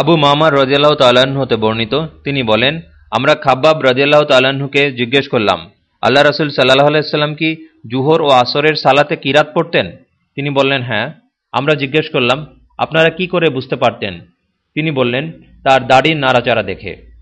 আবু মামার রজিয়াল্লাহ তাল্লাহ্ন হতে বর্ণিত, তিনি বলেন, আমরা খাব্বাব রজিয়াল্লাহ তাল্লাহ্নকে জিজ্ঞেস করলাম, আল্লাহ রসুল সাল্লাহ আলাইসাল্লাম কি জুহর ও আসরের সালাতে কিরাত পড়তেন? তিনি বললেন হ্যাঁ। আমরা জিজ্ঞেস করলাম, আপনারা কি করে বুঝতে পারতেন? তিনি বললেন, তার দাড়ির নাড়াচাড়া দেখে।